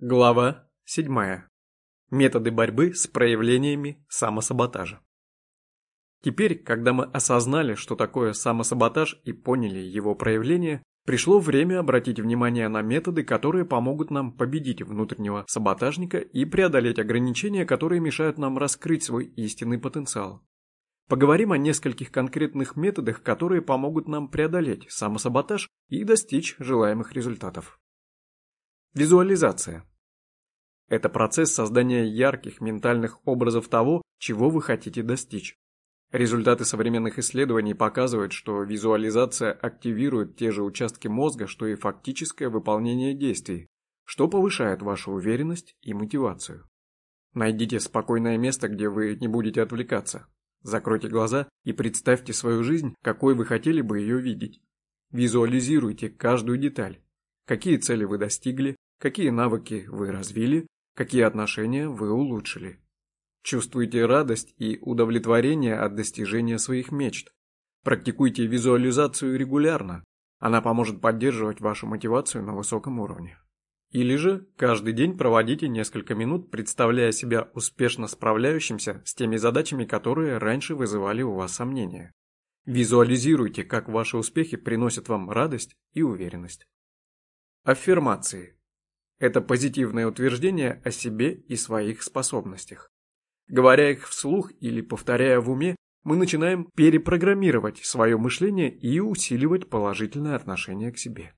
Глава 7. Методы борьбы с проявлениями самосаботажа. Теперь, когда мы осознали, что такое самосаботаж и поняли его проявление, пришло время обратить внимание на методы, которые помогут нам победить внутреннего саботажника и преодолеть ограничения, которые мешают нам раскрыть свой истинный потенциал. Поговорим о нескольких конкретных методах, которые помогут нам преодолеть самосаботаж и достичь желаемых результатов. Визуализация. Это процесс создания ярких ментальных образов того, чего вы хотите достичь. Результаты современных исследований показывают, что визуализация активирует те же участки мозга, что и фактическое выполнение действий, что повышает вашу уверенность и мотивацию. Найдите спокойное место, где вы не будете отвлекаться. Закройте глаза и представьте свою жизнь, какой вы хотели бы ее видеть. Визуализируйте каждую деталь. Какие цели вы достигли, какие навыки вы развили, какие отношения вы улучшили. Чувствуйте радость и удовлетворение от достижения своих мечт. Практикуйте визуализацию регулярно. Она поможет поддерживать вашу мотивацию на высоком уровне. Или же каждый день проводите несколько минут, представляя себя успешно справляющимся с теми задачами, которые раньше вызывали у вас сомнения. Визуализируйте, как ваши успехи приносят вам радость и уверенность. Аффирмации. Это позитивное утверждение о себе и своих способностях. Говоря их вслух или повторяя в уме, мы начинаем перепрограммировать свое мышление и усиливать положительное отношение к себе.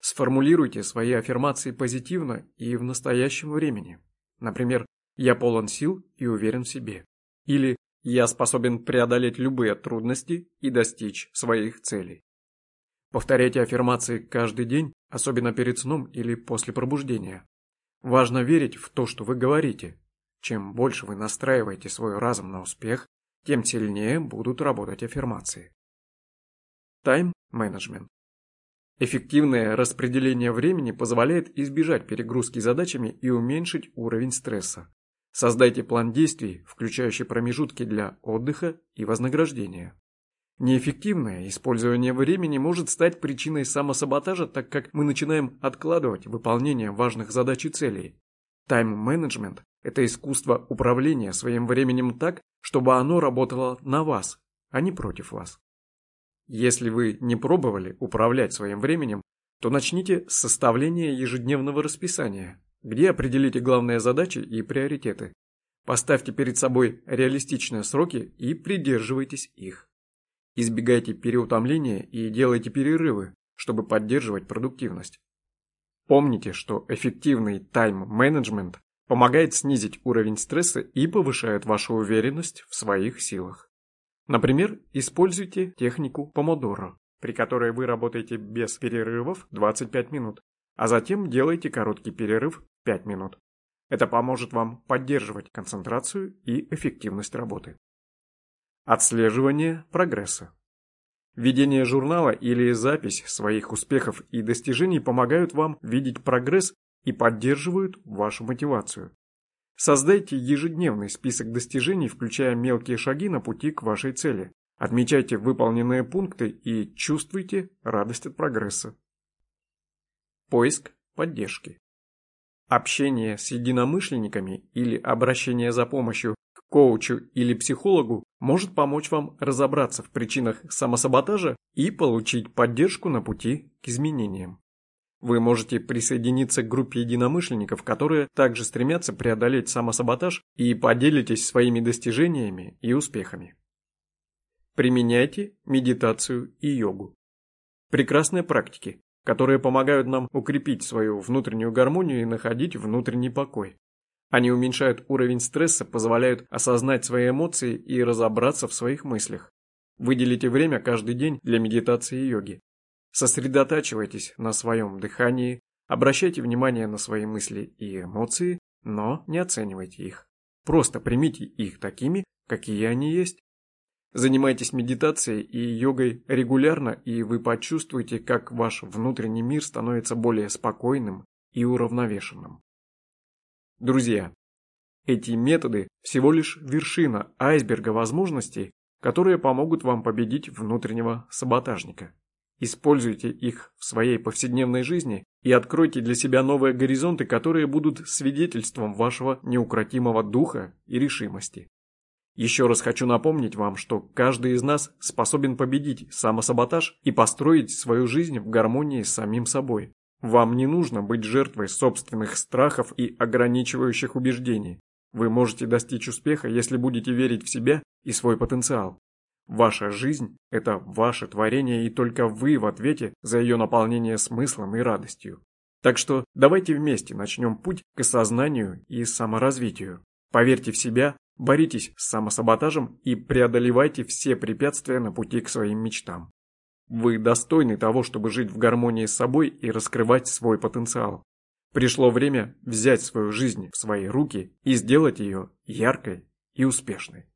Сформулируйте свои аффирмации позитивно и в настоящем времени. Например, «Я полон сил и уверен в себе». Или «Я способен преодолеть любые трудности и достичь своих целей». Повторяйте аффирмации каждый день, особенно перед сном или после пробуждения. Важно верить в то, что вы говорите. Чем больше вы настраиваете свой разум на успех, тем сильнее будут работать аффирмации. Тайм-менеджмент. Эффективное распределение времени позволяет избежать перегрузки задачами и уменьшить уровень стресса. Создайте план действий, включающий промежутки для отдыха и вознаграждения. Неэффективное использование времени может стать причиной самосаботажа, так как мы начинаем откладывать выполнение важных задач и целей. Тайм-менеджмент – это искусство управления своим временем так, чтобы оно работало на вас, а не против вас. Если вы не пробовали управлять своим временем, то начните с составления ежедневного расписания, где определите главные задачи и приоритеты. Поставьте перед собой реалистичные сроки и придерживайтесь их. Избегайте переутомления и делайте перерывы, чтобы поддерживать продуктивность. Помните, что эффективный тайм-менеджмент помогает снизить уровень стресса и повышает вашу уверенность в своих силах. Например, используйте технику помодоро, при которой вы работаете без перерывов 25 минут, а затем делаете короткий перерыв 5 минут. Это поможет вам поддерживать концентрацию и эффективность работы. Отслеживание прогресса. Ведение журнала или запись своих успехов и достижений помогают вам видеть прогресс и поддерживают вашу мотивацию. Создайте ежедневный список достижений, включая мелкие шаги на пути к вашей цели. Отмечайте выполненные пункты и чувствуйте радость от прогресса. Поиск поддержки. Общение с единомышленниками или обращение за помощью коучу или психологу может помочь вам разобраться в причинах самосаботажа и получить поддержку на пути к изменениям. Вы можете присоединиться к группе единомышленников, которые также стремятся преодолеть самосаботаж и поделитесь своими достижениями и успехами. Применяйте медитацию и йогу. Прекрасные практики, которые помогают нам укрепить свою внутреннюю гармонию и находить внутренний покой. Они уменьшают уровень стресса, позволяют осознать свои эмоции и разобраться в своих мыслях. Выделите время каждый день для медитации и йоги. Сосредотачивайтесь на своем дыхании, обращайте внимание на свои мысли и эмоции, но не оценивайте их. Просто примите их такими, какие они есть. Занимайтесь медитацией и йогой регулярно, и вы почувствуете, как ваш внутренний мир становится более спокойным и уравновешенным. Друзья, эти методы всего лишь вершина айсберга возможностей, которые помогут вам победить внутреннего саботажника. Используйте их в своей повседневной жизни и откройте для себя новые горизонты, которые будут свидетельством вашего неукротимого духа и решимости. Еще раз хочу напомнить вам, что каждый из нас способен победить самосаботаж и построить свою жизнь в гармонии с самим собой. Вам не нужно быть жертвой собственных страхов и ограничивающих убеждений. Вы можете достичь успеха, если будете верить в себя и свой потенциал. Ваша жизнь – это ваше творение, и только вы в ответе за ее наполнение смыслом и радостью. Так что давайте вместе начнем путь к осознанию и саморазвитию. Поверьте в себя, боритесь с самосаботажем и преодолевайте все препятствия на пути к своим мечтам. Вы достойны того, чтобы жить в гармонии с собой и раскрывать свой потенциал. Пришло время взять свою жизнь в свои руки и сделать ее яркой и успешной.